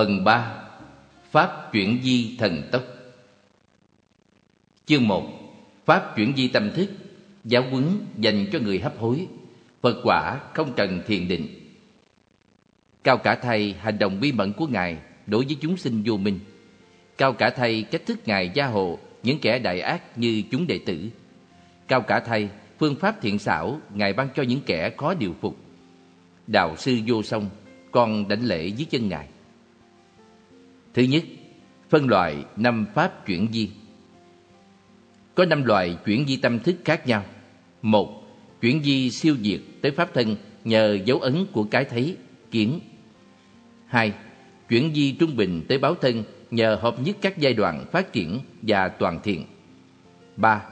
Phần 3 Pháp chuyển di thần tốc. Chương 1 Pháp chuyển di tâm thức, Giáo huấn dành cho người hấp hối, Phật quả không cần thiền định. Cao cả thầy hành động bí mẫn của Ngài đối với chúng sinh vô minh. Cao cả thầy cách thức Ngài gia hộ những kẻ đại ác như chúng đệ tử. Cao cả thầy phương pháp thiện xảo Ngài ban cho những kẻ khó điều phục. Đạo sư vô song, Con đảnh lễ dưới chân Ngài. Thứ nhất, phân loại năm pháp chuyển di. Có năm loại chuyển di tâm thức khác nhau. Một, chuyển di siêu diệt tới pháp thân nhờ dấu ấn của cái thấy, kiến. Hai, chuyển di trung bình tới báo thân nhờ hợp nhất các giai đoạn phát triển và toàn thiện. Ba,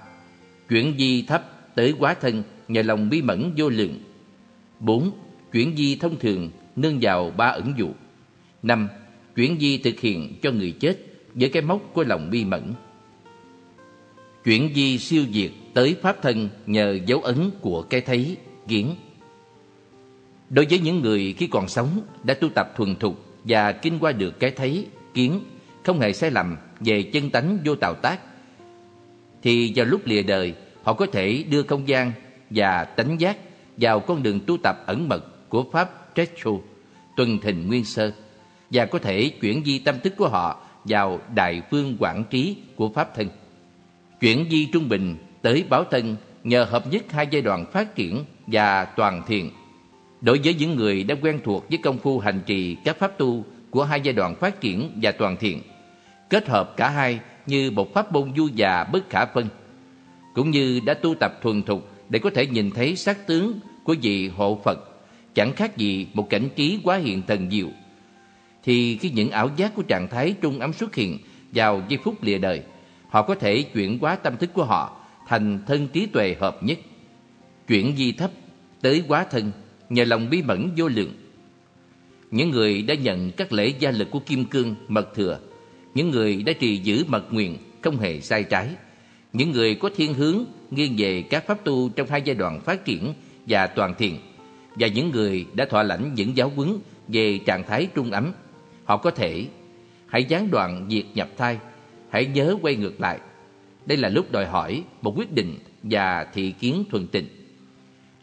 chuyển di thấp tới quá thân nhờ lòng bi mẫn vô lượng. Bốn, chuyển di thông thường nương vào ba ẩn dụ. Năm, chuyển di thực hiện cho người chết với cái mốc của lòng bi mẫn. Chuyển di siêu diệt tới pháp thân nhờ dấu ấn của cái thấy, kiến. Đối với những người khi còn sống đã tu tập thuần thục và kinh qua được cái thấy, kiến, không hề sai lầm về chân tánh vô tạo tác, thì vào lúc lìa đời họ có thể đưa không gian và tánh giác vào con đường tu tập ẩn mật của Pháp Tretcho, tuần thình nguyên sơ và có thể chuyển di tâm thức của họ vào đại phương quản trí của pháp thân. Chuyển di trung bình tới báo thân nhờ hợp nhất hai giai đoạn phát triển và toàn thiện. Đối với những người đã quen thuộc với công phu hành trì các pháp tu của hai giai đoạn phát triển và toàn thiện, kết hợp cả hai như một pháp môn du già bất khả phân, cũng như đã tu tập thuần thục để có thể nhìn thấy sắc tướng của vị hộ Phật, chẳng khác gì một cảnh trí quá hiện thần diệu thì khi những ảo giác của trạng thái trung ấm xuất hiện vào giây phút lìa đời, họ có thể chuyển hóa tâm thức của họ thành thân trí tuệ hợp nhất, chuyển di thấp tới quá thân nhờ lòng bí mẫn vô lượng. Những người đã nhận các lễ gia lực của Kim Cương, Mật Thừa, những người đã trì giữ mật nguyện không hề sai trái, những người có thiên hướng nghiêng về các pháp tu trong hai giai đoạn phát triển và toàn thiện, và những người đã thọ lãnh những giáo huấn về trạng thái trung ấm Họ có thể hãy gián đoạn việc nhập thai, hãy nhớ quay ngược lại. Đây là lúc đòi hỏi một quyết định và thị kiến thuần tịnh.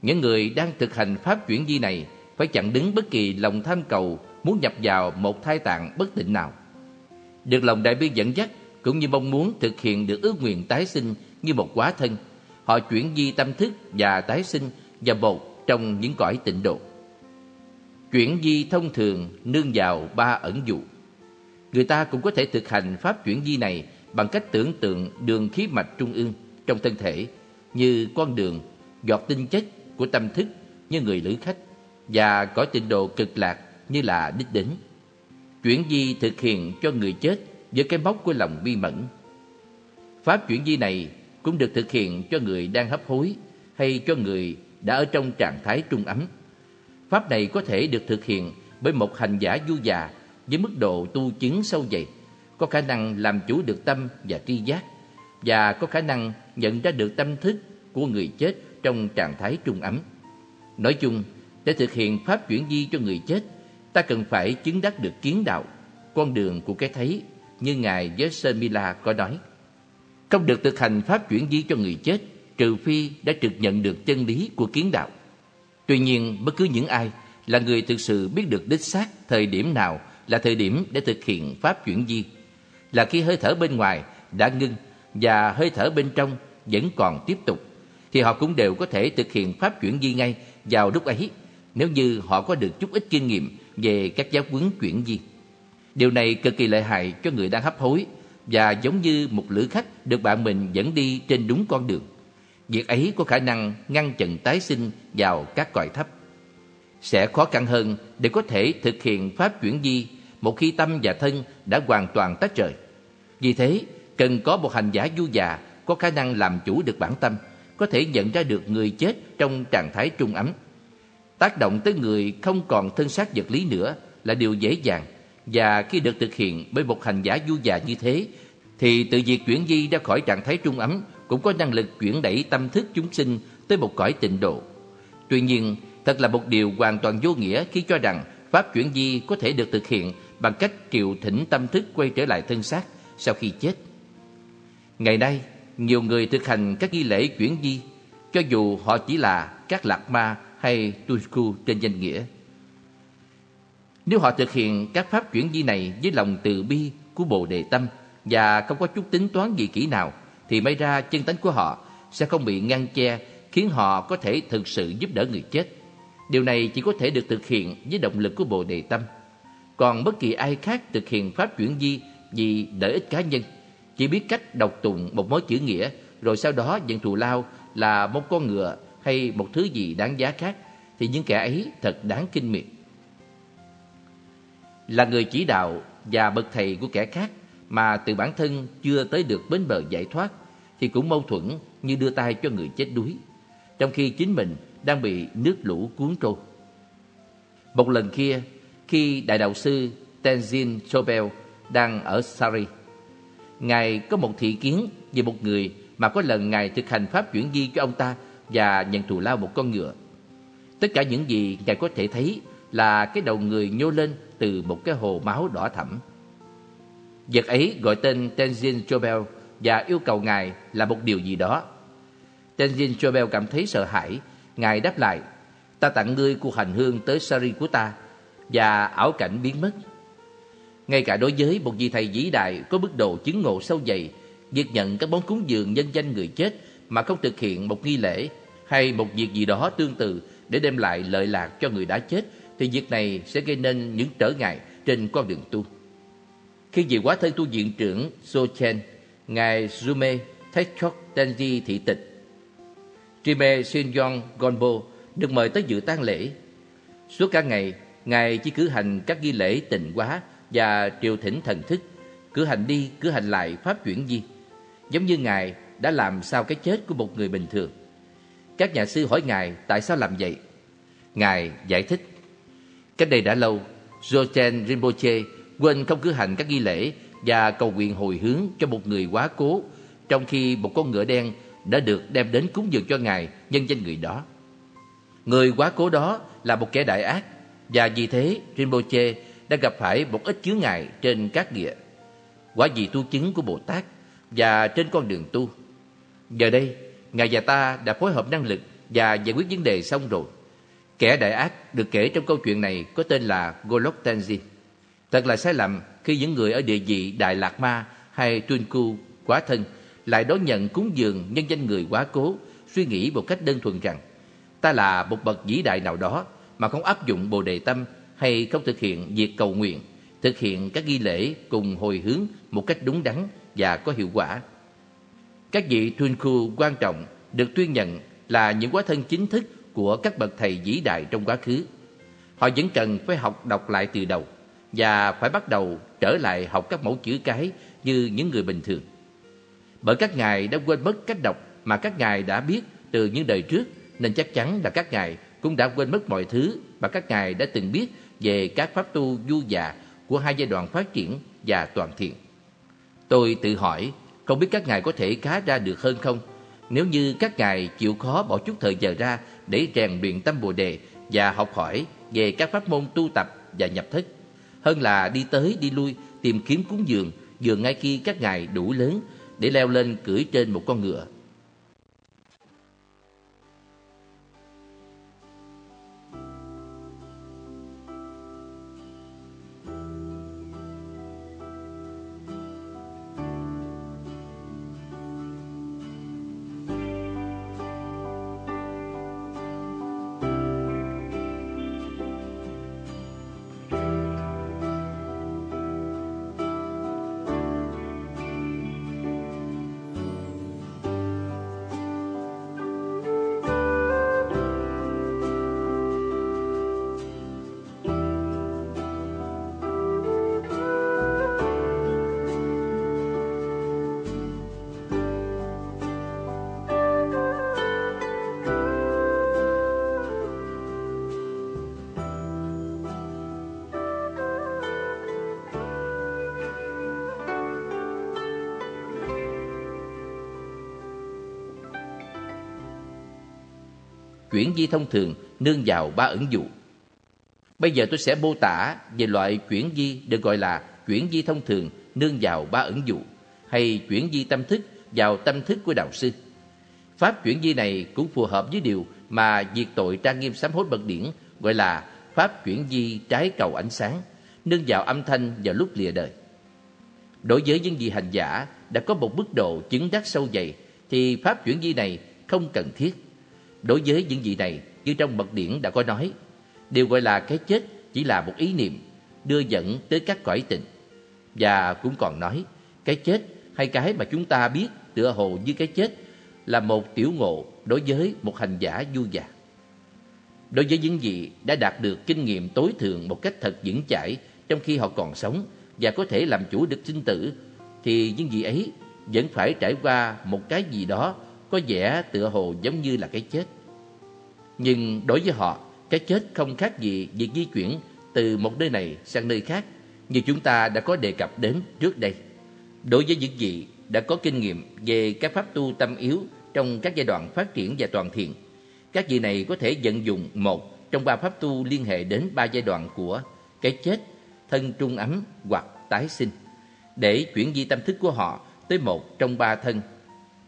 Những người đang thực hành pháp chuyển di này phải chặn đứng bất kỳ lòng tham cầu muốn nhập vào một thai tạng bất tịnh nào. Được lòng đại bi dẫn dắt cũng như mong muốn thực hiện được ước nguyện tái sinh như một quá thân, họ chuyển di tâm thức và tái sinh và một trong những cõi tịnh độ. Chuyển di thông thường nương vào ba ẩn dụ. Người ta cũng có thể thực hành pháp chuyển di này bằng cách tưởng tượng đường khí mạch trung ương trong thân thể như con đường, giọt tinh chất của tâm thức như người lữ khách và cõi tịnh độ cực lạc như là đích đến. Chuyển di thực hiện cho người chết với cái móc của lòng bi mẫn. Pháp chuyển di này cũng được thực hiện cho người đang hấp hối hay cho người đã ở trong trạng thái trung ấm Pháp này có thể được thực hiện bởi một hành giả du già với mức độ tu chứng sâu dày, có khả năng làm chủ được tâm và tri giác, và có khả năng nhận ra được tâm thức của người chết trong trạng thái trung ấm. Nói chung, để thực hiện pháp chuyển di cho người chết, ta cần phải chứng đắc được kiến đạo, con đường của cái thấy, như Ngài Yesemila có nói. Không được thực hành pháp chuyển di cho người chết, trừ phi đã trực nhận được chân lý của kiến đạo. Tuy nhiên, bất cứ những ai là người thực sự biết được đích xác thời điểm nào là thời điểm để thực hiện pháp chuyển di, là khi hơi thở bên ngoài đã ngưng và hơi thở bên trong vẫn còn tiếp tục, thì họ cũng đều có thể thực hiện pháp chuyển di ngay vào lúc ấy nếu như họ có được chút ít kinh nghiệm về các giáo huấn chuyển di. Điều này cực kỳ lợi hại cho người đang hấp hối và giống như một lữ khách được bạn mình dẫn đi trên đúng con đường. Việc ấy có khả năng ngăn chặn tái sinh vào các cõi thấp. Sẽ khó khăn hơn để có thể thực hiện pháp chuyển di một khi tâm và thân đã hoàn toàn tách rời. Vì thế, cần có một hành giả du già có khả năng làm chủ được bản tâm, có thể nhận ra được người chết trong trạng thái trung ấm. Tác động tới người không còn thân xác vật lý nữa là điều dễ dàng và khi được thực hiện bởi một hành giả du già như thế thì tự việc chuyển di ra khỏi trạng thái trung ấm cũng có năng lực chuyển đẩy tâm thức chúng sinh tới một cõi tịnh độ. Tuy nhiên, thật là một điều hoàn toàn vô nghĩa khi cho rằng pháp chuyển di có thể được thực hiện bằng cách triệu thỉnh tâm thức quay trở lại thân xác sau khi chết. Ngày nay, nhiều người thực hành các nghi lễ chuyển di, cho dù họ chỉ là các lạc ma hay Tunsku trên danh nghĩa. Nếu họ thực hiện các pháp chuyển di này với lòng từ bi của Bồ Đề Tâm và không có chút tính toán gì kỹ nào, thì may ra chân tánh của họ sẽ không bị ngăn che khiến họ có thể thực sự giúp đỡ người chết. Điều này chỉ có thể được thực hiện với động lực của Bồ Đề Tâm. Còn bất kỳ ai khác thực hiện pháp chuyển di vì lợi ích cá nhân, chỉ biết cách đọc tụng một mối chữ nghĩa rồi sau đó nhận thù lao là một con ngựa hay một thứ gì đáng giá khác thì những kẻ ấy thật đáng kinh miệt. Là người chỉ đạo và bậc thầy của kẻ khác mà từ bản thân chưa tới được bến bờ giải thoát thì cũng mâu thuẫn như đưa tay cho người chết đuối, trong khi chính mình đang bị nước lũ cuốn trôi. Một lần kia, khi Đại đạo sư Tenzin Chobel đang ở Sari, Ngài có một thị kiến về một người mà có lần Ngài thực hành pháp chuyển di cho ông ta và nhận thù lao một con ngựa. Tất cả những gì Ngài có thể thấy là cái đầu người nhô lên từ một cái hồ máu đỏ thẫm việc ấy gọi tên Tenzin Chobel và yêu cầu Ngài là một điều gì đó. Tenzin Chobel cảm thấy sợ hãi. Ngài đáp lại, ta tặng ngươi cuộc hành hương tới Sari của ta và ảo cảnh biến mất. Ngay cả đối với một vị thầy vĩ đại có mức độ chứng ngộ sâu dày, việc nhận các món cúng dường nhân danh người chết mà không thực hiện một nghi lễ hay một việc gì đó tương tự để đem lại lợi lạc cho người đã chết thì việc này sẽ gây nên những trở ngại trên con đường tu. Khi vị quá thân tu viện trưởng Sochen, Ngài Zume Thechok Tenji thị tịch, Trime Shinyong Gonbo được mời tới dự tang lễ. Suốt cả ngày, Ngài chỉ cử hành các nghi lễ tịnh hóa và triều thỉnh thần thức, cử hành đi, cử hành lại pháp chuyển di, giống như Ngài đã làm sau cái chết của một người bình thường. Các nhà sư hỏi Ngài tại sao làm vậy. Ngài giải thích, cách đây đã lâu, Jochen Rinpoche quên không cử hành các nghi lễ và cầu nguyện hồi hướng cho một người quá cố, trong khi một con ngựa đen đã được đem đến cúng dường cho Ngài nhân danh người đó. Người quá cố đó là một kẻ đại ác, và vì thế Rinpoche đã gặp phải một ít chướng ngại trên các địa. Quả vị tu chứng của Bồ Tát và trên con đường tu. Giờ đây, Ngài và ta đã phối hợp năng lực và giải quyết vấn đề xong rồi. Kẻ đại ác được kể trong câu chuyện này có tên là Golok Tenzin. Thật là sai lầm khi những người ở địa vị Đại Lạc Ma hay Tunku quá thân lại đón nhận cúng dường nhân danh người quá cố, suy nghĩ một cách đơn thuần rằng ta là một bậc vĩ đại nào đó mà không áp dụng Bồ đề tâm hay không thực hiện việc cầu nguyện, thực hiện các nghi lễ cùng hồi hướng một cách đúng đắn và có hiệu quả. Các vị Tunku quan trọng được tuyên nhận là những quá thân chính thức của các bậc thầy vĩ đại trong quá khứ. Họ vẫn cần phải học đọc lại từ đầu và phải bắt đầu trở lại học các mẫu chữ cái như những người bình thường. Bởi các ngài đã quên mất cách đọc mà các ngài đã biết từ những đời trước nên chắc chắn là các ngài cũng đã quên mất mọi thứ mà các ngài đã từng biết về các pháp tu du già của hai giai đoạn phát triển và toàn thiện. Tôi tự hỏi, không biết các ngài có thể khá ra được hơn không? Nếu như các ngài chịu khó bỏ chút thời giờ ra để rèn luyện tâm Bồ đề và học hỏi về các pháp môn tu tập và nhập thức, hơn là đi tới đi lui, tìm kiếm cúng dường dường ngay khi các ngài đủ lớn để leo lên cưỡi trên một con ngựa. Chuyển di thông thường nương vào ba ẩn dụ. Bây giờ tôi sẽ mô tả về loại chuyển di được gọi là chuyển di thông thường nương vào ba ẩn dụ hay chuyển di tâm thức vào tâm thức của đạo sư. Pháp chuyển di này cũng phù hợp với điều mà diệt tội trang nghiêm sám hối bậc điển gọi là pháp chuyển di trái cầu ánh sáng, nương vào âm thanh vào lúc lìa đời. Đối với những vị hành giả đã có một mức độ chứng đắc sâu dày thì pháp chuyển di này không cần thiết. Đối với những gì này, như trong bậc điển đã có nói, điều gọi là cái chết chỉ là một ý niệm đưa dẫn tới các cõi tình. Và cũng còn nói, cái chết hay cái mà chúng ta biết tựa hồ như cái chết là một tiểu ngộ đối với một hành giả vui vẻ. Đối với những gì đã đạt được kinh nghiệm tối thượng một cách thật vững chãi trong khi họ còn sống và có thể làm chủ được sinh tử, thì những gì ấy vẫn phải trải qua một cái gì đó có vẻ tựa hồ giống như là cái chết. Nhưng đối với họ, cái chết không khác gì việc di chuyển từ một nơi này sang nơi khác như chúng ta đã có đề cập đến trước đây. Đối với những vị đã có kinh nghiệm về các pháp tu tâm yếu trong các giai đoạn phát triển và toàn thiện, các vị này có thể vận dụng một trong ba pháp tu liên hệ đến ba giai đoạn của cái chết, thân trung ấm hoặc tái sinh để chuyển di tâm thức của họ tới một trong ba thân.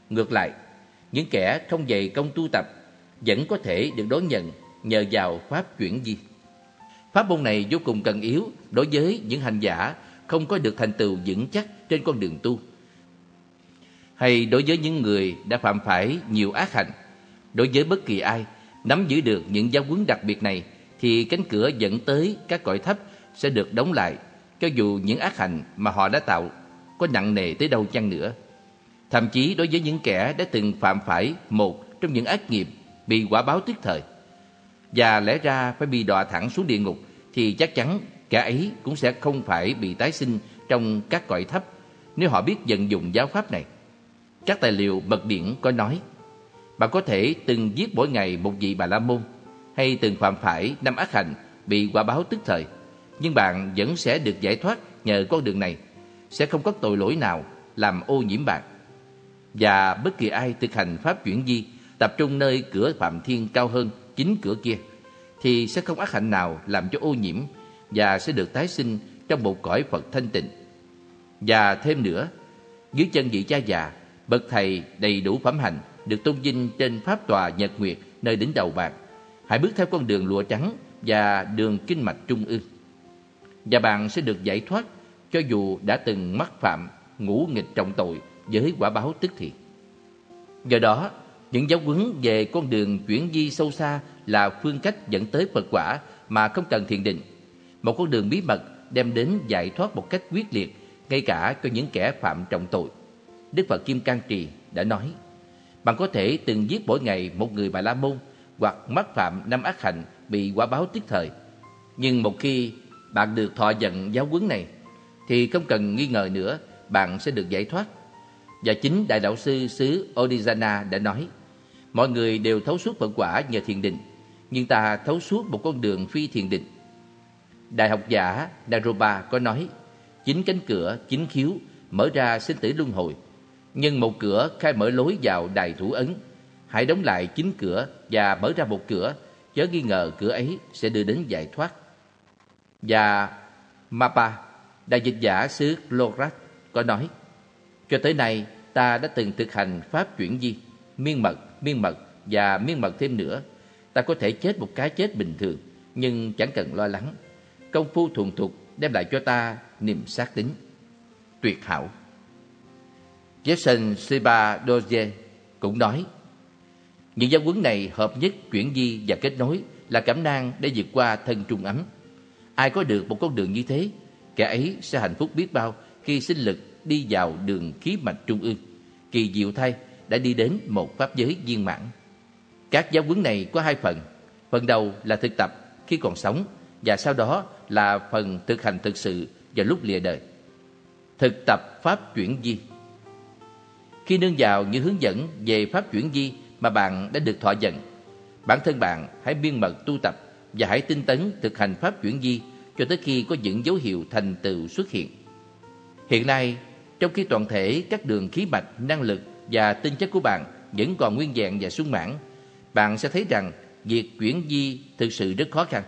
Ngược lại, những kẻ không dày công tu tập vẫn có thể được đón nhận nhờ vào pháp chuyển di. Pháp môn này vô cùng cần yếu đối với những hành giả không có được thành tựu vững chắc trên con đường tu. Hay đối với những người đã phạm phải nhiều ác hạnh, đối với bất kỳ ai nắm giữ được những giáo huấn đặc biệt này thì cánh cửa dẫn tới các cõi thấp sẽ được đóng lại cho dù những ác hạnh mà họ đã tạo có nặng nề tới đâu chăng nữa. Thậm chí đối với những kẻ đã từng phạm phải một trong những ác nghiệp bị quả báo tức thời và lẽ ra phải bị đọa thẳng xuống địa ngục thì chắc chắn kẻ ấy cũng sẽ không phải bị tái sinh trong các cõi thấp nếu họ biết vận dụng giáo pháp này. Các tài liệu mật điển có nói bạn có thể từng giết mỗi ngày một vị bà la môn hay từng phạm phải năm ác hành bị quả báo tức thời, nhưng bạn vẫn sẽ được giải thoát nhờ con đường này, sẽ không có tội lỗi nào làm ô nhiễm bạn và bất kỳ ai thực hành pháp chuyển di tập trung nơi cửa phạm thiên cao hơn chính cửa kia thì sẽ không ác hạnh nào làm cho ô nhiễm và sẽ được tái sinh trong một cõi Phật thanh tịnh. Và thêm nữa, dưới chân vị cha già, bậc thầy đầy đủ phẩm hạnh được tôn vinh trên pháp tòa nhật nguyệt nơi đỉnh đầu bạn. Hãy bước theo con đường lụa trắng và đường kinh mạch trung ương. Và bạn sẽ được giải thoát cho dù đã từng mắc phạm ngũ nghịch trọng tội với quả báo tức thì. Do đó, những giáo huấn về con đường chuyển di sâu xa là phương cách dẫn tới Phật quả mà không cần thiền định. Một con đường bí mật đem đến giải thoát một cách quyết liệt ngay cả cho những kẻ phạm trọng tội. Đức Phật Kim Cang Trì đã nói, bạn có thể từng giết mỗi ngày một người Bà La Môn hoặc mắc phạm năm ác hạnh bị quả báo tức thời. Nhưng một khi bạn được thọ nhận giáo huấn này, thì không cần nghi ngờ nữa, bạn sẽ được giải thoát. Và chính Đại Đạo Sư xứ Odisana đã nói, mọi người đều thấu suốt phận quả nhờ thiền định, nhưng ta thấu suốt một con đường phi thiền định. Đại học giả Naropa có nói, chính cánh cửa, chính khiếu mở ra sinh tử luân hồi, nhưng một cửa khai mở lối vào đài thủ ấn. Hãy đóng lại chính cửa và mở ra một cửa, chớ nghi ngờ cửa ấy sẽ đưa đến giải thoát. Và Mapa, đại dịch giả xứ Lorat có nói, cho tới nay ta đã từng thực hành pháp chuyển di, miên mật, miên mật và miên mật thêm nữa. Ta có thể chết một cái chết bình thường, nhưng chẳng cần lo lắng. Công phu thuần thục đem lại cho ta niềm xác tính. Tuyệt hảo. Jason Siba Doje cũng nói, những giáo huấn này hợp nhất chuyển di và kết nối là cảm năng để vượt qua thân trung ấm. Ai có được một con đường như thế, kẻ ấy sẽ hạnh phúc biết bao khi sinh lực đi vào đường khí mạch trung ương. Kỳ diệu thay đã đi đến một pháp giới viên mãn. Các giáo huấn này có hai phần. Phần đầu là thực tập khi còn sống và sau đó là phần thực hành thực sự vào lúc lìa đời. Thực tập pháp chuyển di Khi nương vào những hướng dẫn về pháp chuyển di mà bạn đã được thọ nhận, bản thân bạn hãy biên mật tu tập và hãy tinh tấn thực hành pháp chuyển di cho tới khi có những dấu hiệu thành tựu xuất hiện. Hiện nay, trong khi toàn thể các đường khí mạch, năng lực và tinh chất của bạn vẫn còn nguyên vẹn và sung mãn, bạn sẽ thấy rằng việc chuyển di thực sự rất khó khăn.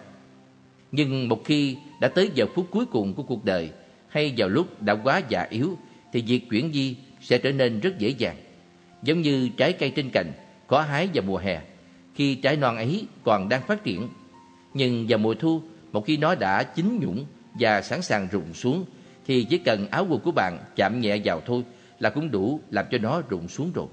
Nhưng một khi đã tới giờ phút cuối cùng của cuộc đời hay vào lúc đã quá già yếu thì việc chuyển di sẽ trở nên rất dễ dàng. Giống như trái cây trên cành có hái vào mùa hè, khi trái non ấy còn đang phát triển. Nhưng vào mùa thu, một khi nó đã chín nhũng và sẵn sàng rụng xuống thì chỉ cần áo quần của bạn chạm nhẹ vào thôi là cũng đủ làm cho nó rụng xuống rồi.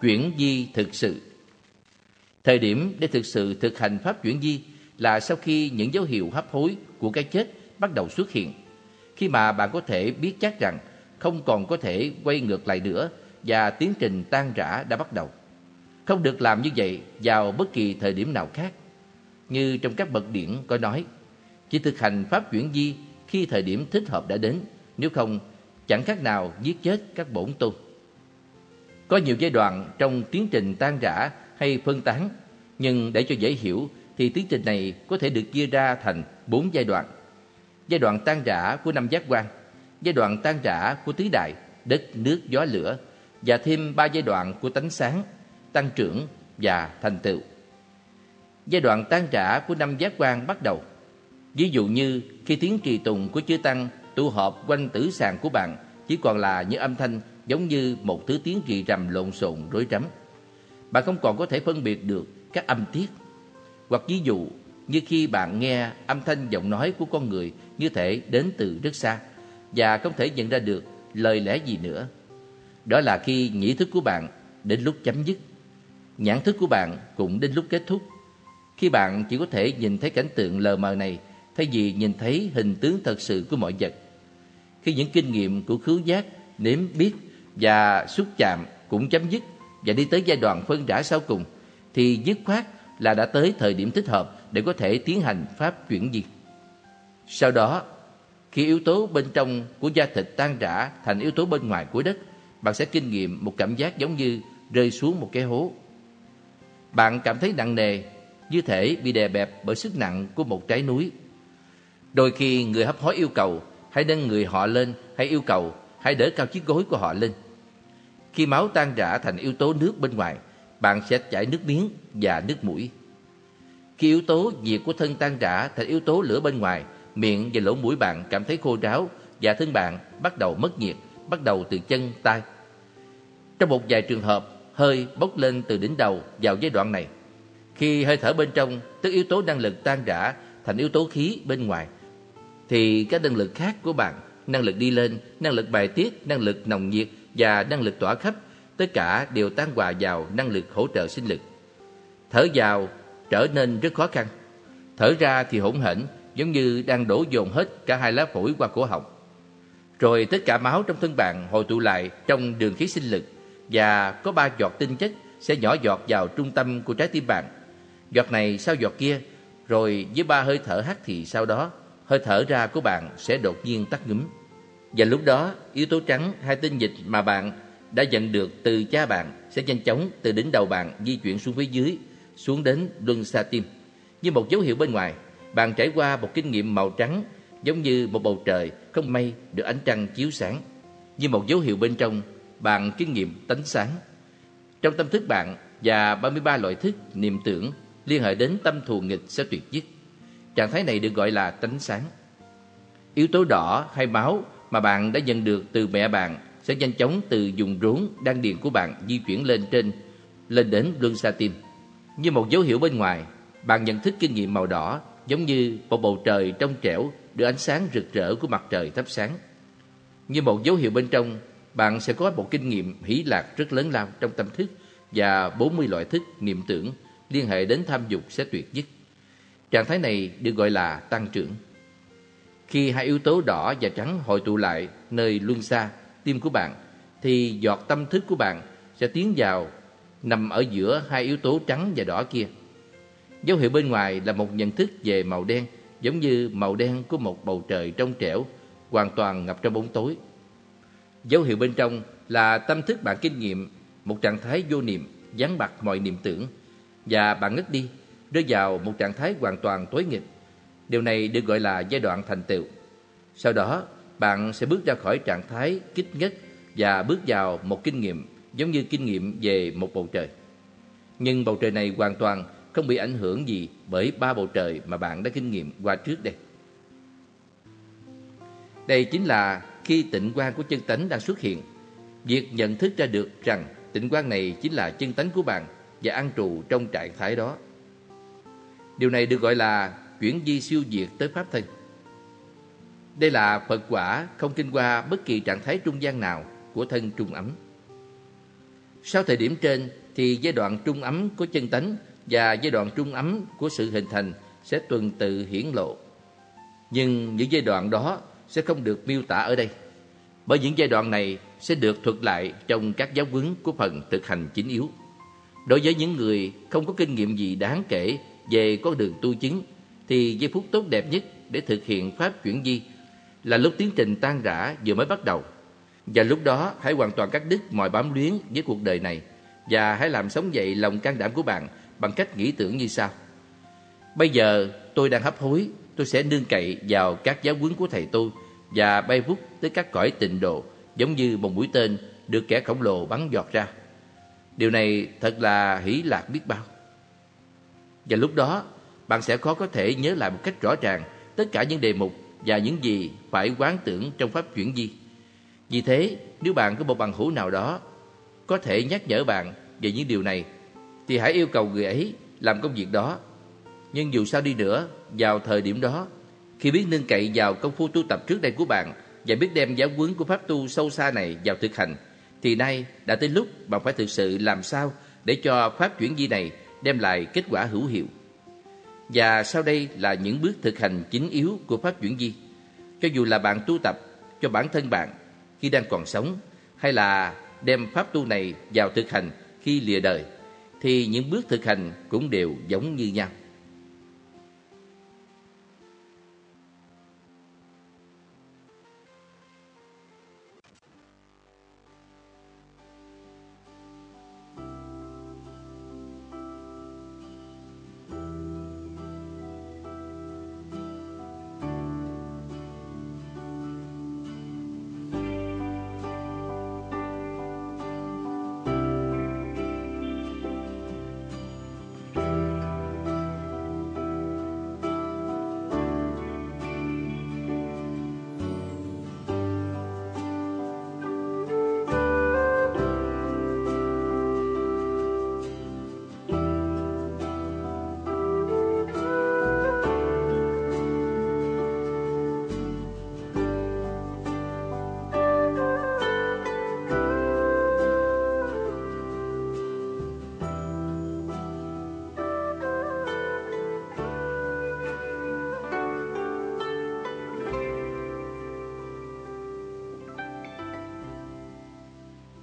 Chuyển di thực sự Thời điểm để thực sự thực hành pháp chuyển di là sau khi những dấu hiệu hấp hối của cái chết bắt đầu xuất hiện. Khi mà bạn có thể biết chắc rằng không còn có thể quay ngược lại nữa và tiến trình tan rã đã bắt đầu. Không được làm như vậy vào bất kỳ thời điểm nào khác. Như trong các bậc điển có nói, chỉ thực hành pháp chuyển di khi thời điểm thích hợp đã đến, nếu không chẳng khác nào giết chết các bổn tôn. Có nhiều giai đoạn trong tiến trình tan rã hay phân tán, nhưng để cho dễ hiểu thì tiến trình này có thể được chia ra thành bốn giai đoạn. Giai đoạn tan rã của năm giác quan, giai đoạn tan rã của tứ đại, đất, nước, gió, lửa và thêm ba giai đoạn của tánh sáng, tăng trưởng và thành tựu. Giai đoạn tan rã của năm giác quan bắt đầu. Ví dụ như khi tiếng trì tùng của chư tăng tụ họp quanh tử sàng của bạn chỉ còn là những âm thanh giống như một thứ tiếng rì rầm lộn xộn rối rắm. Bạn không còn có thể phân biệt được các âm tiết. Hoặc ví dụ như khi bạn nghe âm thanh giọng nói của con người như thể đến từ rất xa và không thể nhận ra được lời lẽ gì nữa. Đó là khi nhĩ thức của bạn đến lúc chấm dứt. Nhãn thức của bạn cũng đến lúc kết thúc. Khi bạn chỉ có thể nhìn thấy cảnh tượng lờ mờ này thay vì nhìn thấy hình tướng thật sự của mọi vật. Khi những kinh nghiệm của khứu giác, nếm biết và xúc chạm cũng chấm dứt và đi tới giai đoạn phân rã sau cùng thì dứt khoát là đã tới thời điểm thích hợp để có thể tiến hành pháp chuyển diệt. Sau đó, khi yếu tố bên trong của da thịt tan rã thành yếu tố bên ngoài của đất, bạn sẽ kinh nghiệm một cảm giác giống như rơi xuống một cái hố. Bạn cảm thấy nặng nề, như thể bị đè bẹp bởi sức nặng của một trái núi. Đôi khi người hấp hối yêu cầu hãy nâng người họ lên hay yêu cầu hãy đỡ cao chiếc gối của họ lên. Khi máu tan rã thành yếu tố nước bên ngoài, bạn sẽ chảy nước miếng và nước mũi. Khi yếu tố nhiệt của thân tan rã thành yếu tố lửa bên ngoài, miệng và lỗ mũi bạn cảm thấy khô ráo và thân bạn bắt đầu mất nhiệt, bắt đầu từ chân, tay. Trong một vài trường hợp, hơi bốc lên từ đỉnh đầu vào giai đoạn này. Khi hơi thở bên trong, tức yếu tố năng lực tan rã thành yếu tố khí bên ngoài, thì các năng lực khác của bạn năng lực đi lên, năng lực bài tiết, năng lực nồng nhiệt và năng lực tỏa khắp, tất cả đều tan hòa vào năng lực hỗ trợ sinh lực. Thở vào trở nên rất khó khăn. Thở ra thì hỗn hển, giống như đang đổ dồn hết cả hai lá phổi qua cổ họng. Rồi tất cả máu trong thân bạn hội tụ lại trong đường khí sinh lực và có ba giọt tinh chất sẽ nhỏ giọt vào trung tâm của trái tim bạn. Giọt này sau giọt kia, rồi với ba hơi thở hắt thì sau đó, hơi thở ra của bạn sẽ đột nhiên tắt ngấm. Và lúc đó, yếu tố trắng hay tinh dịch mà bạn đã nhận được từ cha bạn sẽ nhanh chóng từ đỉnh đầu bạn di chuyển xuống phía dưới, xuống đến luân xa tim. Như một dấu hiệu bên ngoài, bạn trải qua một kinh nghiệm màu trắng giống như một bầu trời không mây được ánh trăng chiếu sáng. Như một dấu hiệu bên trong, bạn kinh nghiệm tánh sáng. Trong tâm thức bạn và 33 loại thức niệm tưởng liên hệ đến tâm thù nghịch sẽ tuyệt dứt. Trạng thái này được gọi là tánh sáng. Yếu tố đỏ hay máu mà bạn đã nhận được từ mẹ bạn sẽ nhanh chóng từ vùng rốn đan điền của bạn di chuyển lên trên, lên đến luân xa tim. Như một dấu hiệu bên ngoài, bạn nhận thức kinh nghiệm màu đỏ giống như một bầu trời trong trẻo được ánh sáng rực rỡ của mặt trời thắp sáng. Như một dấu hiệu bên trong, bạn sẽ có một kinh nghiệm hỷ lạc rất lớn lao trong tâm thức và 40 loại thức niệm tưởng liên hệ đến tham dục sẽ tuyệt dứt. Trạng thái này được gọi là tăng trưởng. Khi hai yếu tố đỏ và trắng hội tụ lại nơi luân xa, tim của bạn, thì giọt tâm thức của bạn sẽ tiến vào nằm ở giữa hai yếu tố trắng và đỏ kia. Dấu hiệu bên ngoài là một nhận thức về màu đen, giống như màu đen của một bầu trời trong trẻo, hoàn toàn ngập trong bóng tối. Dấu hiệu bên trong là tâm thức bạn kinh nghiệm một trạng thái vô niệm, gián bạc mọi niệm tưởng, và bạn ngất đi, rơi vào một trạng thái hoàn toàn tối nghịch. Điều này được gọi là giai đoạn thành tựu. Sau đó, bạn sẽ bước ra khỏi trạng thái kích ngất và bước vào một kinh nghiệm giống như kinh nghiệm về một bầu trời. Nhưng bầu trời này hoàn toàn không bị ảnh hưởng gì bởi ba bầu trời mà bạn đã kinh nghiệm qua trước đây. Đây chính là khi tịnh quan của chân tánh đang xuất hiện. Việc nhận thức ra được rằng tịnh quan này chính là chân tánh của bạn và an trụ trong trạng thái đó. Điều này được gọi là chuyển di siêu diệt tới pháp thân. Đây là Phật quả không kinh qua bất kỳ trạng thái trung gian nào của thân trung ấm. Sau thời điểm trên thì giai đoạn trung ấm của chân tánh và giai đoạn trung ấm của sự hình thành sẽ tuần tự hiển lộ. Nhưng những giai đoạn đó sẽ không được miêu tả ở đây. Bởi những giai đoạn này sẽ được thuật lại trong các giáo huấn của phần thực hành chính yếu. Đối với những người không có kinh nghiệm gì đáng kể về con đường tu chứng thì giây phút tốt đẹp nhất để thực hiện pháp chuyển di là lúc tiến trình tan rã vừa mới bắt đầu. Và lúc đó hãy hoàn toàn cắt đứt mọi bám luyến với cuộc đời này và hãy làm sống dậy lòng can đảm của bạn bằng cách nghĩ tưởng như sau. Bây giờ tôi đang hấp hối, tôi sẽ nương cậy vào các giáo huấn của thầy tôi và bay vút tới các cõi tịnh độ giống như một mũi tên được kẻ khổng lồ bắn giọt ra. Điều này thật là hỷ lạc biết bao. Và lúc đó, bạn sẽ khó có thể nhớ lại một cách rõ ràng tất cả những đề mục và những gì phải quán tưởng trong pháp chuyển di. Vì thế, nếu bạn có một bằng hữu nào đó có thể nhắc nhở bạn về những điều này, thì hãy yêu cầu người ấy làm công việc đó. Nhưng dù sao đi nữa, vào thời điểm đó, khi biết nương cậy vào công phu tu tập trước đây của bạn và biết đem giáo huấn của pháp tu sâu xa này vào thực hành, thì nay đã tới lúc bạn phải thực sự làm sao để cho pháp chuyển di này đem lại kết quả hữu hiệu. Và sau đây là những bước thực hành chính yếu của pháp chuyển di. Cho dù là bạn tu tập, cho bản thân bạn, khi đang còn sống, hay là đem pháp tu này vào thực hành khi lìa đời, thì những bước thực hành cũng đều giống như nhau.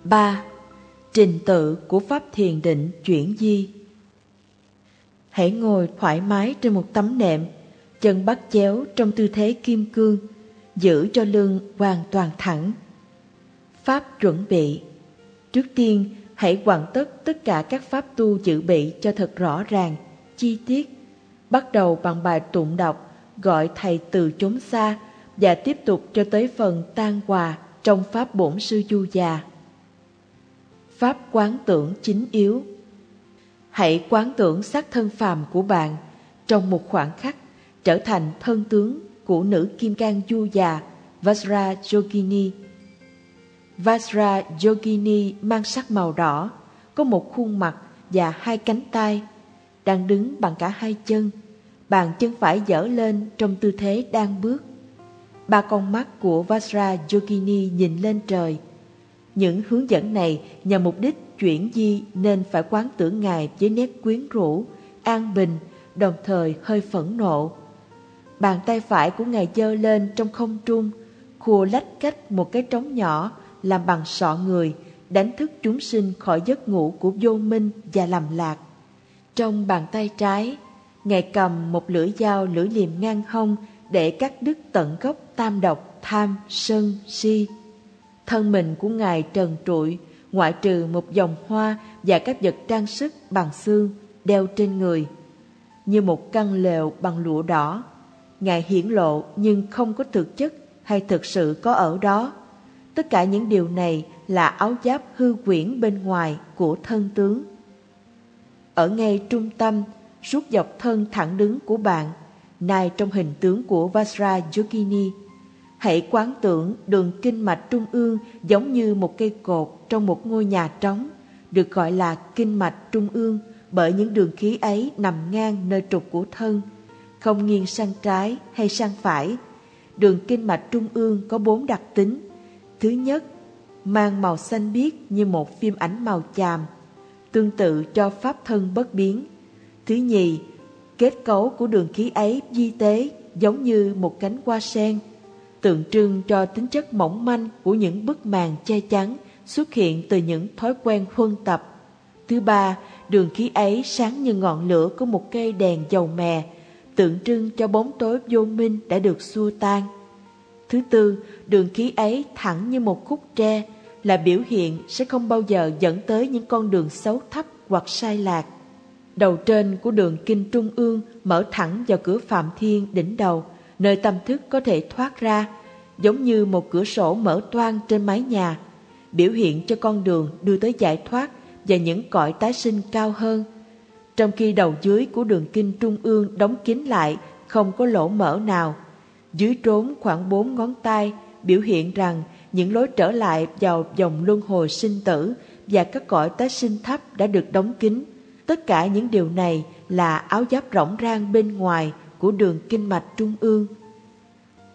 Ba Trình tự của pháp thiền định chuyển di Hãy ngồi thoải mái trên một tấm nệm, chân bắt chéo trong tư thế kim cương, giữ cho lưng hoàn toàn thẳng. Pháp chuẩn bị Trước tiên, hãy hoàn tất tất cả các pháp tu dự bị cho thật rõ ràng, chi tiết. Bắt đầu bằng bài tụng đọc, gọi thầy từ chốn xa và tiếp tục cho tới phần tan hòa trong pháp bổn sư du già pháp quán tưởng chính yếu. Hãy quán tưởng xác thân phàm của bạn trong một khoảng khắc trở thành thân tướng của nữ kim cang du già Vajra Yogini. Vajra Yogini mang sắc màu đỏ, có một khuôn mặt và hai cánh tay, đang đứng bằng cả hai chân, bàn chân phải dở lên trong tư thế đang bước. Ba con mắt của Vajrayogini nhìn lên trời. Những hướng dẫn này nhằm mục đích chuyển di nên phải quán tưởng Ngài với nét quyến rũ, an bình, đồng thời hơi phẫn nộ. Bàn tay phải của Ngài giơ lên trong không trung, khua lách cách một cái trống nhỏ làm bằng sọ người, đánh thức chúng sinh khỏi giấc ngủ của vô minh và lầm lạc. Trong bàn tay trái, Ngài cầm một lưỡi dao lưỡi liềm ngang hông để cắt đứt tận gốc tam độc, tham, sân, si. Thân mình của Ngài trần trụi, ngoại trừ một dòng hoa và các vật trang sức bằng xương đeo trên người. Như một căn lều bằng lụa đỏ, Ngài hiển lộ nhưng không có thực chất hay thực sự có ở đó. Tất cả những điều này là áo giáp hư quyển bên ngoài của thân tướng. Ở ngay trung tâm, suốt dọc thân thẳng đứng của bạn, nay trong hình tướng của Vajrayogini, hãy quán tưởng đường kinh mạch trung ương giống như một cây cột trong một ngôi nhà trống, được gọi là kinh mạch trung ương bởi những đường khí ấy nằm ngang nơi trục của thân, không nghiêng sang trái hay sang phải. Đường kinh mạch trung ương có bốn đặc tính. Thứ nhất, mang màu xanh biếc như một phim ảnh màu chàm, tương tự cho pháp thân bất biến. Thứ nhì, kết cấu của đường khí ấy di tế giống như một cánh hoa sen, tượng trưng cho tính chất mỏng manh của những bức màn che chắn xuất hiện từ những thói quen huân tập. Thứ ba, đường khí ấy sáng như ngọn lửa của một cây đèn dầu mè, tượng trưng cho bóng tối vô minh đã được xua tan. Thứ tư, đường khí ấy thẳng như một khúc tre, là biểu hiện sẽ không bao giờ dẫn tới những con đường xấu thấp hoặc sai lạc. Đầu trên của đường kinh trung ương mở thẳng vào cửa phạm thiên đỉnh đầu, nơi tâm thức có thể thoát ra, giống như một cửa sổ mở toang trên mái nhà, biểu hiện cho con đường đưa tới giải thoát và những cõi tái sinh cao hơn. Trong khi đầu dưới của đường kinh trung ương đóng kín lại, không có lỗ mở nào. Dưới trốn khoảng bốn ngón tay biểu hiện rằng những lối trở lại vào dòng luân hồi sinh tử và các cõi tái sinh thấp đã được đóng kín. Tất cả những điều này là áo giáp rỗng rang bên ngoài của đường kinh mạch trung ương.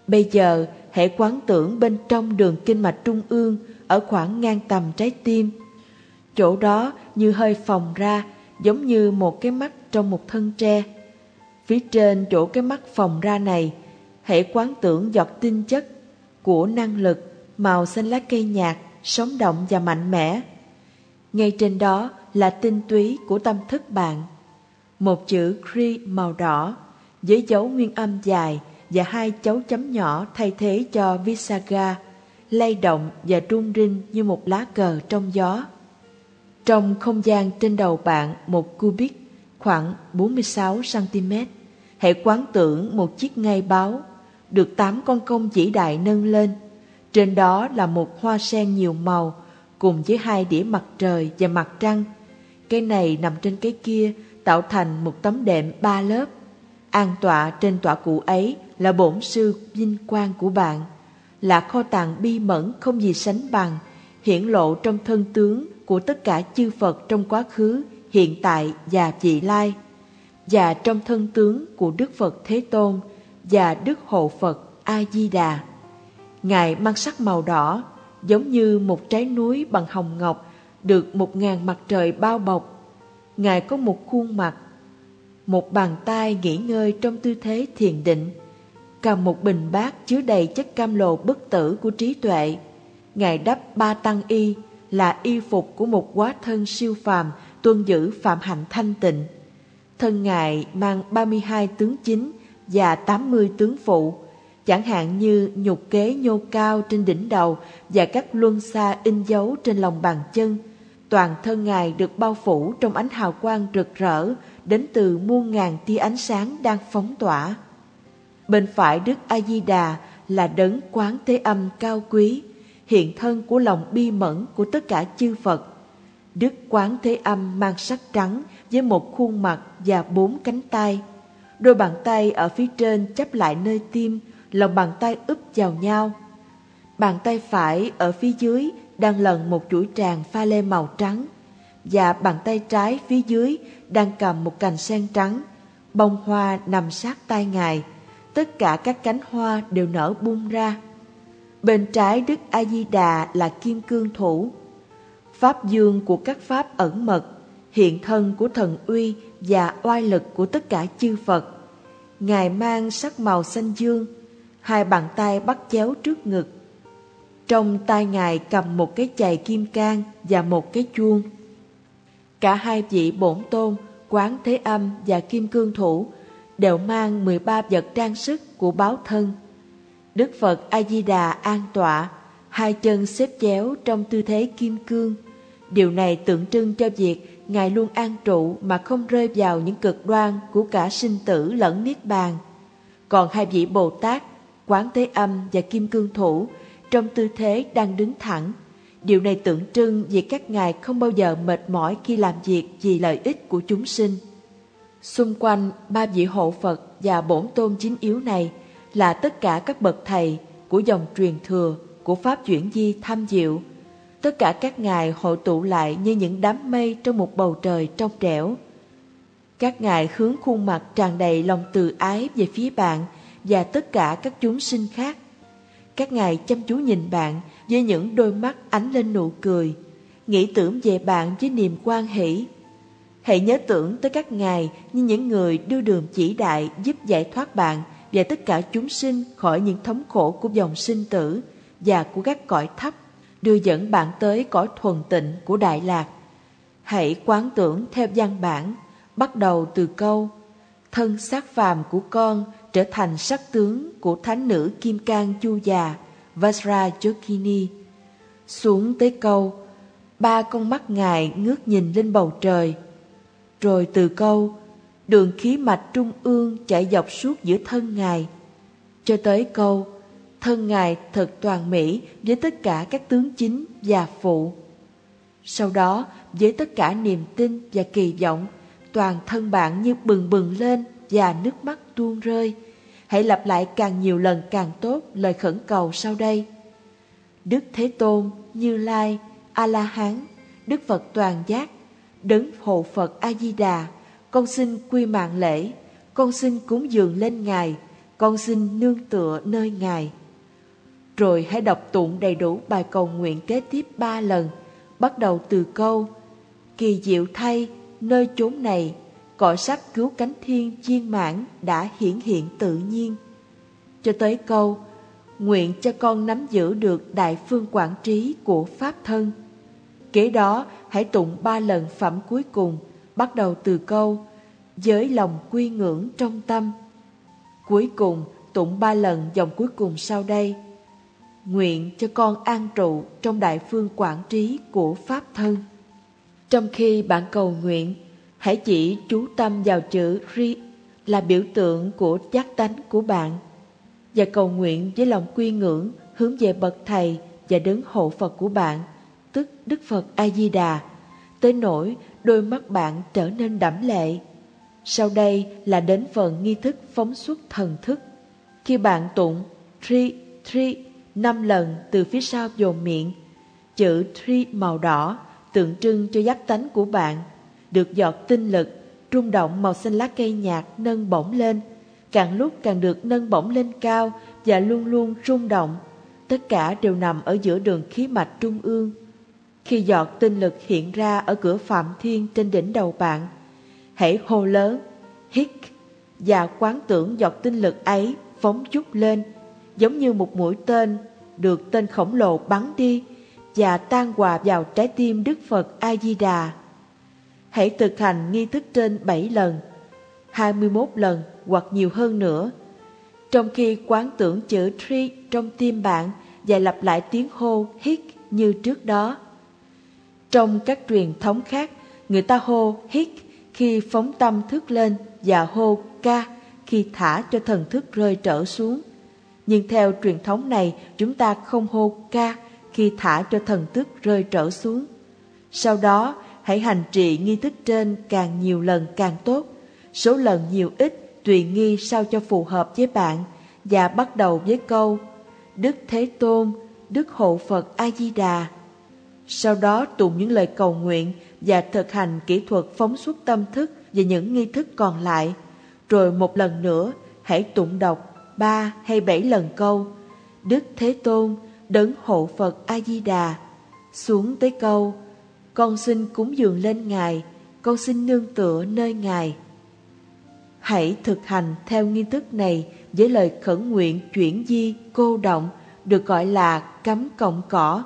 Bây giờ, hãy quán tưởng bên trong đường kinh mạch trung ương ở khoảng ngang tầm trái tim. Chỗ đó như hơi phồng ra, giống như một cái mắt trong một thân tre. Phía trên chỗ cái mắt phồng ra này, hãy quán tưởng giọt tinh chất của năng lực màu xanh lá cây nhạt, sống động và mạnh mẽ. Ngay trên đó là tinh túy của tâm thức bạn. Một chữ Kri màu đỏ với dấu nguyên âm dài và hai dấu chấm nhỏ thay thế cho Visaga, lay động và rung rinh như một lá cờ trong gió. Trong không gian trên đầu bạn một cubic khoảng 46cm, hãy quán tưởng một chiếc ngay báo, được tám con công chỉ đại nâng lên trên đó là một hoa sen nhiều màu cùng với hai đĩa mặt trời và mặt trăng. Cái này nằm trên cái kia tạo thành một tấm đệm ba lớp. An tọa trên tọa cụ ấy là bổn sư vinh quang của bạn, là kho tàng bi mẫn không gì sánh bằng, hiển lộ trong thân tướng của tất cả chư Phật trong quá khứ, hiện tại và vị lai, và trong thân tướng của Đức Phật Thế Tôn và Đức Hộ Phật A-di-đà. Ngài mang sắc màu đỏ, giống như một trái núi bằng hồng ngọc, được một ngàn mặt trời bao bọc. Ngài có một khuôn mặt, một bàn tay nghỉ ngơi trong tư thế thiền định, cầm một bình bát chứa đầy chất cam lồ bất tử của trí tuệ. Ngài đắp ba tăng y là y phục của một quá thân siêu phàm tuân giữ phạm hạnh thanh tịnh. Thân Ngài mang 32 tướng chính và 80 tướng phụ, chẳng hạn như nhục kế nhô cao trên đỉnh đầu và các luân xa in dấu trên lòng bàn chân. Toàn thân Ngài được bao phủ trong ánh hào quang rực rỡ đến từ muôn ngàn tia ánh sáng đang phóng tỏa. Bên phải Đức A-di-đà là đấng quán thế âm cao quý, hiện thân của lòng bi mẫn của tất cả chư Phật. Đức quán thế âm mang sắc trắng với một khuôn mặt và bốn cánh tay. Đôi bàn tay ở phía trên chấp lại nơi tim, lòng bàn tay úp vào nhau. Bàn tay phải ở phía dưới đang lần một chuỗi tràng pha lê màu trắng và bàn tay trái phía dưới đang cầm một cành sen trắng. Bông hoa nằm sát tay ngài, tất cả các cánh hoa đều nở bung ra. Bên trái Đức A-di-đà là kim cương thủ, pháp dương của các pháp ẩn mật, hiện thân của thần uy và oai lực của tất cả chư Phật. Ngài mang sắc màu xanh dương, hai bàn tay bắt chéo trước ngực. Trong tay Ngài cầm một cái chày kim cang và một cái chuông. Cả hai vị bổn tôn, quán thế âm và kim cương thủ đều mang 13 vật trang sức của báo thân. Đức Phật A-di-đà an tọa, hai chân xếp chéo trong tư thế kim cương. Điều này tượng trưng cho việc Ngài luôn an trụ mà không rơi vào những cực đoan của cả sinh tử lẫn niết bàn. Còn hai vị Bồ Tát, Quán Thế Âm và Kim Cương Thủ trong tư thế đang đứng thẳng. Điều này tượng trưng việc các ngài không bao giờ mệt mỏi khi làm việc vì lợi ích của chúng sinh. Xung quanh ba vị hộ Phật và bổn tôn chính yếu này là tất cả các bậc thầy của dòng truyền thừa, của Pháp chuyển di tham diệu. Tất cả các ngài hội tụ lại như những đám mây trong một bầu trời trong trẻo. Các ngài hướng khuôn mặt tràn đầy lòng từ ái về phía bạn và tất cả các chúng sinh khác. Các ngài chăm chú nhìn bạn với những đôi mắt ánh lên nụ cười, nghĩ tưởng về bạn với niềm quan hỷ. Hãy nhớ tưởng tới các ngài như những người đưa đường chỉ đại giúp giải thoát bạn và tất cả chúng sinh khỏi những thống khổ của dòng sinh tử và của các cõi thấp, đưa dẫn bạn tới cõi thuần tịnh của Đại Lạc. Hãy quán tưởng theo văn bản, bắt đầu từ câu Thân xác phàm của con trở thành sắc tướng của thánh nữ Kim Cang Chu già Vajrayogini. Xuống tới câu, ba con mắt ngài ngước nhìn lên bầu trời. Rồi từ câu, đường khí mạch trung ương chạy dọc suốt giữa thân ngài. Cho tới câu, thân ngài thật toàn mỹ với tất cả các tướng chính và phụ. Sau đó, với tất cả niềm tin và kỳ vọng, toàn thân bạn như bừng bừng lên và nước mắt tuôn rơi. Hãy lặp lại càng nhiều lần càng tốt lời khẩn cầu sau đây. Đức Thế Tôn, Như Lai, A-la-hán, Đức Phật Toàn Giác, Đấng Hộ Phật A-di-đà, con xin quy mạng lễ, con xin cúng dường lên Ngài, con xin nương tựa nơi Ngài. Rồi hãy đọc tụng đầy đủ bài cầu nguyện kế tiếp ba lần, bắt đầu từ câu Kỳ diệu thay, nơi chốn này cọ sắc cứu cánh thiên chiên mãn đã hiển hiện tự nhiên. Cho tới câu, nguyện cho con nắm giữ được đại phương quản trí của Pháp thân. Kế đó, hãy tụng ba lần phẩm cuối cùng, bắt đầu từ câu, với lòng quy ngưỡng trong tâm. Cuối cùng, tụng ba lần dòng cuối cùng sau đây. Nguyện cho con an trụ trong đại phương quản trí của Pháp thân. Trong khi bạn cầu nguyện, Hãy chỉ chú tâm vào chữ ri là biểu tượng của giác tánh của bạn và cầu nguyện với lòng quy ngưỡng hướng về bậc thầy và đấng hộ Phật của bạn, tức Đức Phật A Di Đà, tới nỗi đôi mắt bạn trở nên đẫm lệ. Sau đây là đến phần nghi thức phóng xuất thần thức. Khi bạn tụng tri tri năm lần từ phía sau dồn miệng, chữ tri màu đỏ tượng trưng cho giác tánh của bạn được giọt tinh lực, rung động màu xanh lá cây nhạt nâng bổng lên, càng lúc càng được nâng bổng lên cao và luôn luôn rung động. Tất cả đều nằm ở giữa đường khí mạch trung ương. Khi giọt tinh lực hiện ra ở cửa phạm thiên trên đỉnh đầu bạn, hãy hô lớn, hít và quán tưởng giọt tinh lực ấy phóng chút lên, giống như một mũi tên được tên khổng lồ bắn đi và tan hòa vào trái tim Đức Phật A Di Đà hãy thực hành nghi thức trên 7 lần, 21 lần hoặc nhiều hơn nữa. Trong khi quán tưởng chữ Tri trong tim bạn và lặp lại tiếng hô hít như trước đó. Trong các truyền thống khác, người ta hô hít khi phóng tâm thức lên và hô ca khi thả cho thần thức rơi trở xuống. Nhưng theo truyền thống này, chúng ta không hô ca khi thả cho thần thức rơi trở xuống. Sau đó, hãy hành trì nghi thức trên càng nhiều lần càng tốt, số lần nhiều ít tùy nghi sao cho phù hợp với bạn và bắt đầu với câu Đức Thế Tôn, Đức Hộ Phật A-di-đà. Sau đó tụng những lời cầu nguyện và thực hành kỹ thuật phóng xuất tâm thức và những nghi thức còn lại. Rồi một lần nữa, hãy tụng đọc ba hay bảy lần câu Đức Thế Tôn đấng hộ Phật A Di Đà xuống tới câu con xin cúng dường lên ngài con xin nương tựa nơi ngài hãy thực hành theo nghi thức này với lời khẩn nguyện chuyển di cô động được gọi là cấm cộng cỏ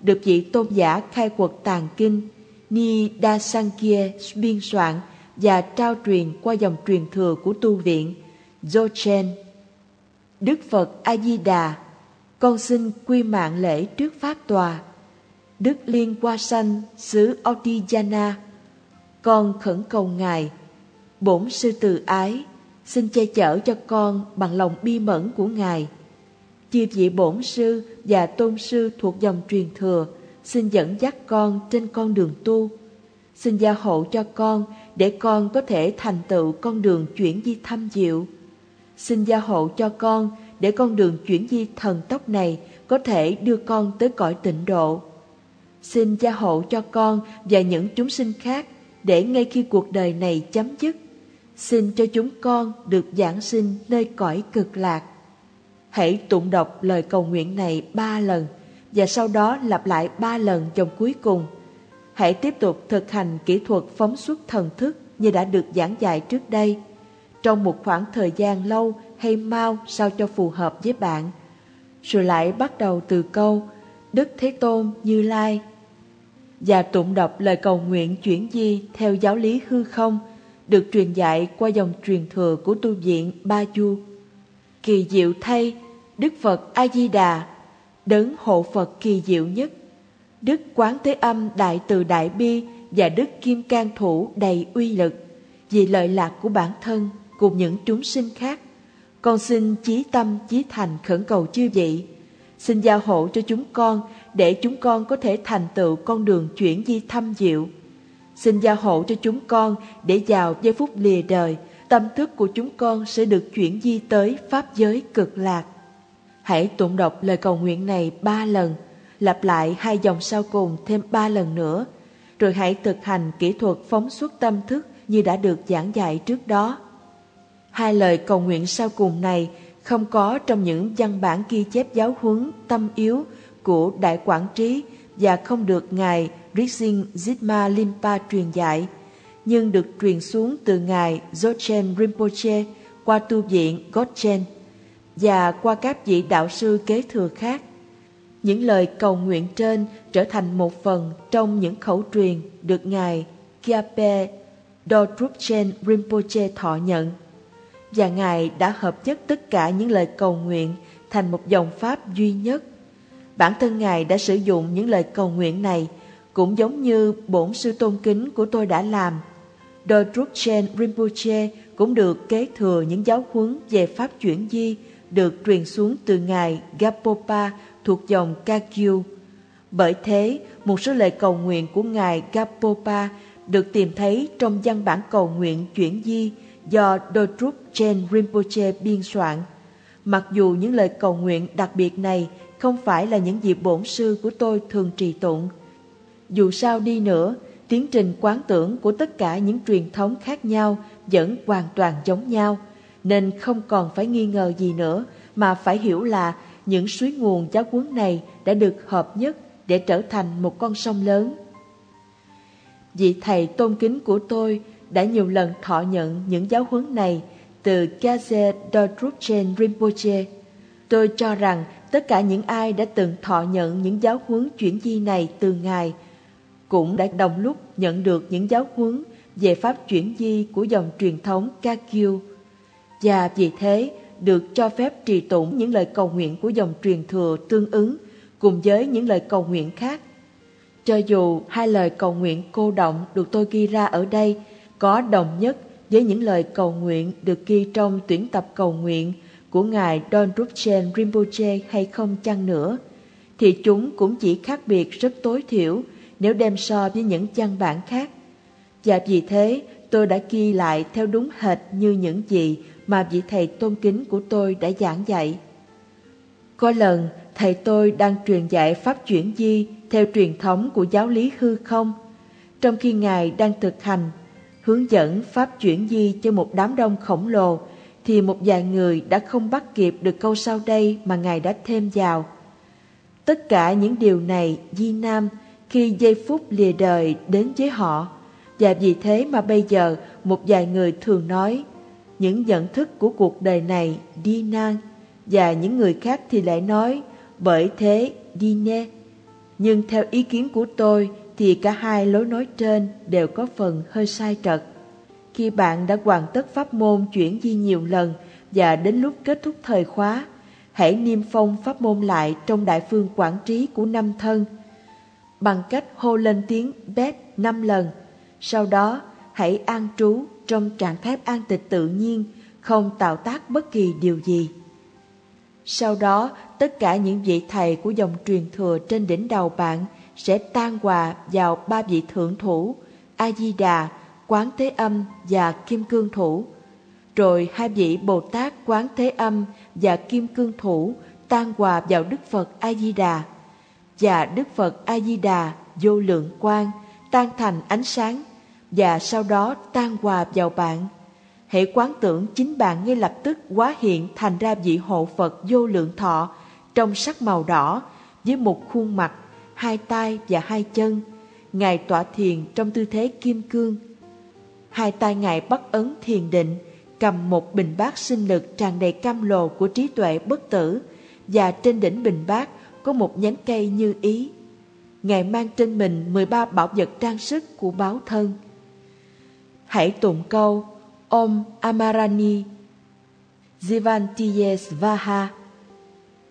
được vị tôn giả khai quật tàng kinh Ni Đa Sankhya biên soạn và trao truyền qua dòng truyền thừa của tu viện Dzogchen. Đức Phật A Di Đà, con xin quy mạng lễ trước pháp tòa. Đức Liên Hoa Sanh xứ Odijana, con khẩn cầu ngài, bổn sư từ ái, xin che chở cho con bằng lòng bi mẫn của ngài. Chư vị bổn sư và tôn sư thuộc dòng truyền thừa xin dẫn dắt con trên con đường tu. Xin gia hộ cho con để con có thể thành tựu con đường chuyển di thâm diệu. Xin gia hộ cho con để con đường chuyển di thần tốc này có thể đưa con tới cõi tịnh độ. Xin gia hộ cho con và những chúng sinh khác để ngay khi cuộc đời này chấm dứt, xin cho chúng con được giảng sinh nơi cõi cực lạc. Hãy tụng đọc lời cầu nguyện này ba lần và sau đó lặp lại ba lần trong cuối cùng. Hãy tiếp tục thực hành kỹ thuật phóng xuất thần thức như đã được giảng dạy trước đây, trong một khoảng thời gian lâu hay mau sao cho phù hợp với bạn. Rồi lại bắt đầu từ câu Đức Thế Tôn Như Lai và tụng đọc lời cầu nguyện chuyển di theo giáo lý hư không được truyền dạy qua dòng truyền thừa của tu viện Ba Du. Kỳ diệu thay, Đức Phật A-di-đà đấng hộ Phật kỳ diệu nhất, Đức Quán Thế Âm Đại Từ Đại Bi và Đức Kim Cang Thủ đầy uy lực, vì lợi lạc của bản thân cùng những chúng sinh khác. Con xin chí tâm chí thành khẩn cầu chư vị, xin gia hộ cho chúng con để chúng con có thể thành tựu con đường chuyển di thâm diệu. Xin gia hộ cho chúng con để vào giây phút lìa đời, tâm thức của chúng con sẽ được chuyển di tới Pháp giới cực lạc. Hãy tụng đọc lời cầu nguyện này ba lần, lặp lại hai dòng sau cùng thêm ba lần nữa, rồi hãy thực hành kỹ thuật phóng xuất tâm thức như đã được giảng dạy trước đó. Hai lời cầu nguyện sau cùng này không có trong những văn bản ghi chép giáo huấn tâm yếu của Đại Quảng Trí và không được Ngài Rixing Zidma Limpa truyền dạy, nhưng được truyền xuống từ Ngài Dzogchen Rinpoche qua tu viện Godchen và qua các vị đạo sư kế thừa khác. Những lời cầu nguyện trên trở thành một phần trong những khẩu truyền được Ngài Kyape Dodrupchen Rinpoche thọ nhận. Và Ngài đã hợp nhất tất cả những lời cầu nguyện thành một dòng pháp duy nhất. Bản thân Ngài đã sử dụng những lời cầu nguyện này cũng giống như bổn sư tôn kính của tôi đã làm. Dodrupchen Rinpoche cũng được kế thừa những giáo huấn về pháp chuyển di được truyền xuống từ ngài Gapopa thuộc dòng Kagyu. Bởi thế, một số lời cầu nguyện của ngài Gapopa được tìm thấy trong văn bản cầu nguyện chuyển di do Dodrup Chen Rinpoche biên soạn. Mặc dù những lời cầu nguyện đặc biệt này không phải là những gì bổn sư của tôi thường trì tụng. Dù sao đi nữa, tiến trình quán tưởng của tất cả những truyền thống khác nhau vẫn hoàn toàn giống nhau – nên không còn phải nghi ngờ gì nữa mà phải hiểu là những suối nguồn giáo huấn này đã được hợp nhất để trở thành một con sông lớn. Vị thầy tôn kính của tôi đã nhiều lần thọ nhận những giáo huấn này từ Kaze Dodruchen Rinpoche. Tôi cho rằng tất cả những ai đã từng thọ nhận những giáo huấn chuyển di này từ Ngài cũng đã đồng lúc nhận được những giáo huấn về pháp chuyển di của dòng truyền thống Kakyu và vì thế, được cho phép trì tụng những lời cầu nguyện của dòng truyền thừa tương ứng cùng với những lời cầu nguyện khác. Cho dù hai lời cầu nguyện cô động được tôi ghi ra ở đây có đồng nhất với những lời cầu nguyện được ghi trong tuyển tập cầu nguyện của Ngài Don Drupchen Rinpoche hay không chăng nữa, thì chúng cũng chỉ khác biệt rất tối thiểu nếu đem so với những văn bản khác. Và vì thế, tôi đã ghi lại theo đúng hệt như những gì mà vị thầy tôn kính của tôi đã giảng dạy. Có lần, thầy tôi đang truyền dạy pháp chuyển di theo truyền thống của giáo lý hư không, trong khi Ngài đang thực hành, hướng dẫn pháp chuyển di cho một đám đông khổng lồ, thì một vài người đã không bắt kịp được câu sau đây mà Ngài đã thêm vào. Tất cả những điều này Di Nam khi giây phút lìa đời đến với họ và vì thế mà bây giờ một vài người thường nói những nhận thức của cuộc đời này đi nan và những người khác thì lại nói bởi thế đi nê. Nhưng theo ý kiến của tôi thì cả hai lối nói trên đều có phần hơi sai trật. Khi bạn đã hoàn tất pháp môn chuyển di nhiều lần và đến lúc kết thúc thời khóa, hãy niêm phong pháp môn lại trong đại phương quản trí của năm thân bằng cách hô lên tiếng bét năm lần. Sau đó, hãy an trú trong trạng thái an tịch tự nhiên, không tạo tác bất kỳ điều gì. Sau đó, tất cả những vị thầy của dòng truyền thừa trên đỉnh đầu bạn sẽ tan hòa vào ba vị thượng thủ, A-di-đà, Quán Thế Âm và Kim Cương Thủ. Rồi hai vị Bồ Tát Quán Thế Âm và Kim Cương Thủ tan hòa vào Đức Phật A-di-đà. Và Đức Phật A-di-đà vô lượng quang tan thành ánh sáng và sau đó tan hòa vào bạn. Hãy quán tưởng chính bạn ngay lập tức hóa hiện thành ra vị hộ Phật vô lượng thọ trong sắc màu đỏ với một khuôn mặt, hai tay và hai chân. Ngài tọa thiền trong tư thế kim cương. Hai tay Ngài bắt ấn thiền định, cầm một bình bát sinh lực tràn đầy cam lồ của trí tuệ bất tử và trên đỉnh bình bát có một nhánh cây như ý. Ngài mang trên mình 13 bảo vật trang sức của báo thân. Hãy tụng câu Om Amarani Jivantiye Svaha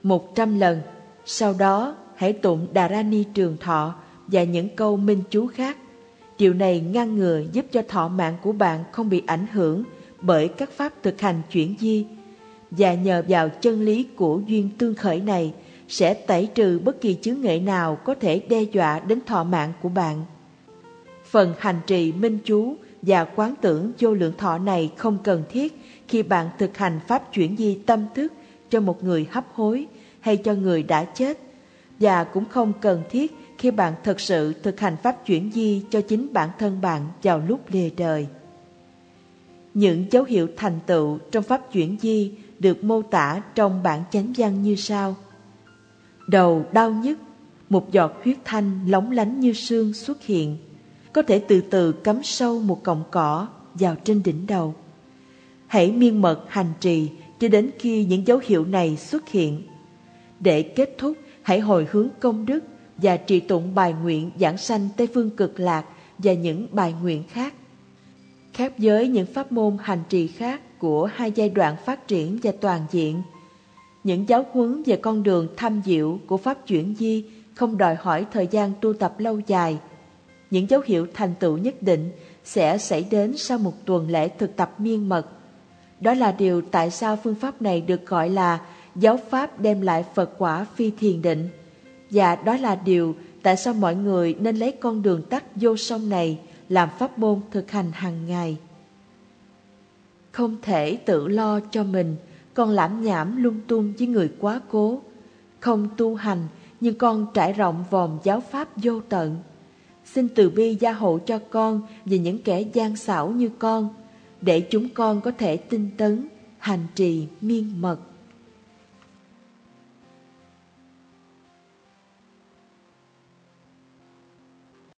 một trăm lần. Sau đó, hãy tụng Đà Rani trường thọ và những câu minh chú khác. Điều này ngăn ngừa giúp cho thọ mạng của bạn không bị ảnh hưởng bởi các pháp thực hành chuyển di và nhờ vào chân lý của duyên tương khởi này sẽ tẩy trừ bất kỳ chướng ngại nào có thể đe dọa đến thọ mạng của bạn. Phần hành trì minh chú và quán tưởng vô lượng thọ này không cần thiết khi bạn thực hành pháp chuyển di tâm thức cho một người hấp hối hay cho người đã chết và cũng không cần thiết khi bạn thực sự thực hành pháp chuyển di cho chính bản thân bạn vào lúc lìa đời. Những dấu hiệu thành tựu trong pháp chuyển di được mô tả trong bản chánh văn như sau. Đầu đau nhức, một giọt huyết thanh lóng lánh như sương xuất hiện, có thể từ từ cắm sâu một cọng cỏ vào trên đỉnh đầu. Hãy miên mật hành trì cho đến khi những dấu hiệu này xuất hiện. Để kết thúc, hãy hồi hướng công đức và trì tụng bài nguyện giảng sanh Tây Phương Cực Lạc và những bài nguyện khác. Khác với những pháp môn hành trì khác của hai giai đoạn phát triển và toàn diện, những giáo huấn về con đường tham diệu của pháp chuyển di không đòi hỏi thời gian tu tập lâu dài. Những dấu hiệu thành tựu nhất định sẽ xảy đến sau một tuần lễ thực tập miên mật. Đó là điều tại sao phương pháp này được gọi là giáo pháp đem lại Phật quả phi thiền định. Và đó là điều tại sao mọi người nên lấy con đường tắt vô sông này làm pháp môn thực hành hàng ngày. Không thể tự lo cho mình, còn lãm nhảm lung tung với người quá cố. Không tu hành, nhưng con trải rộng vòng giáo pháp vô tận. Xin từ bi gia hộ cho con và những kẻ gian xảo như con, để chúng con có thể tinh tấn, hành trì miên mật.